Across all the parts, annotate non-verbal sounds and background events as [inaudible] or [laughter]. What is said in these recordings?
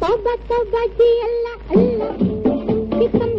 توبة توبة دي الله الله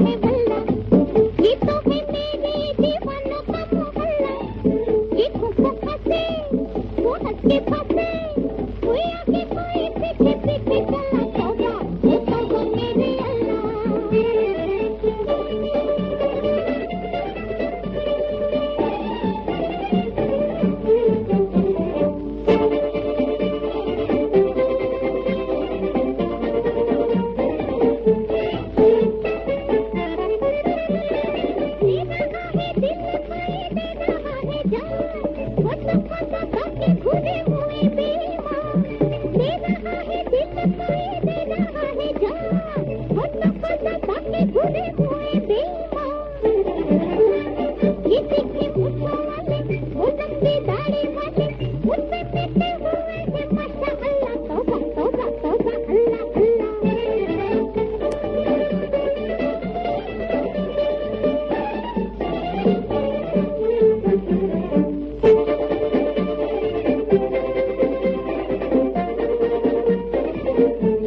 Thank you.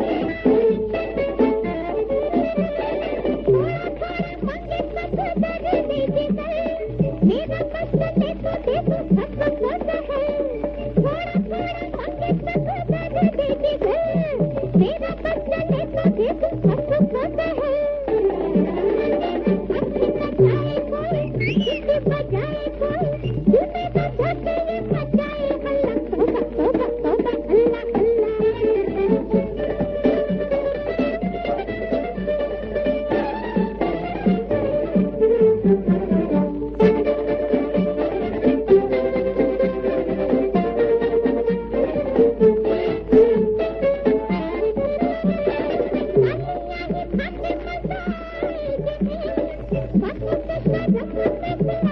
Thank [laughs] you.